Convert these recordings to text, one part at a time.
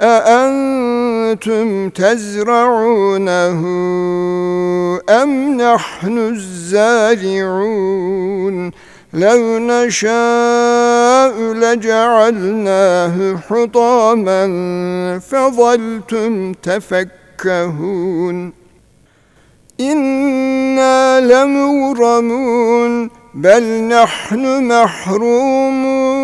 أأنتم تزرعونه أم نحن الزارعون؟ لو نشاء لجعلناه حطاما فظلتم تفكهون. إنا لمغرمون بل نحن محرومون.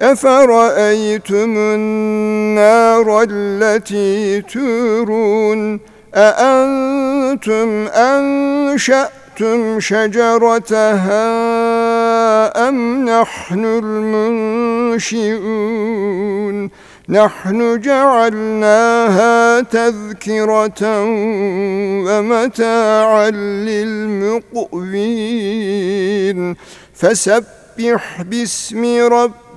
أفرأيتم النار التي تورون؟ أأنتم أنشأتم شجرتها أم نحن المنشئون؟ نحن جعلناها تذكرة ومتاعا للمقوين. فسبح باسم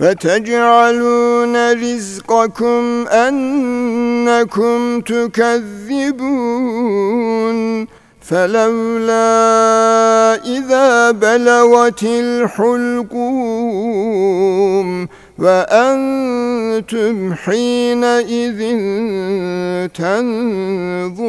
وتجعلون رزقكم أنكم تكذبون فلولا إذا بلغت الحلقوم وأنتم حينئذ تنظرون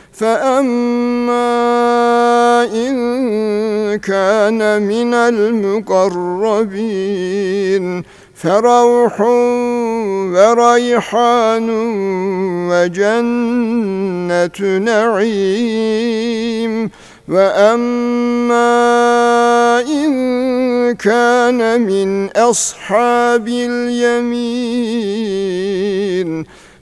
فأما إن كان من المقربين فروح وريحان وجنة نعيم وأما إن كان من أصحاب اليمين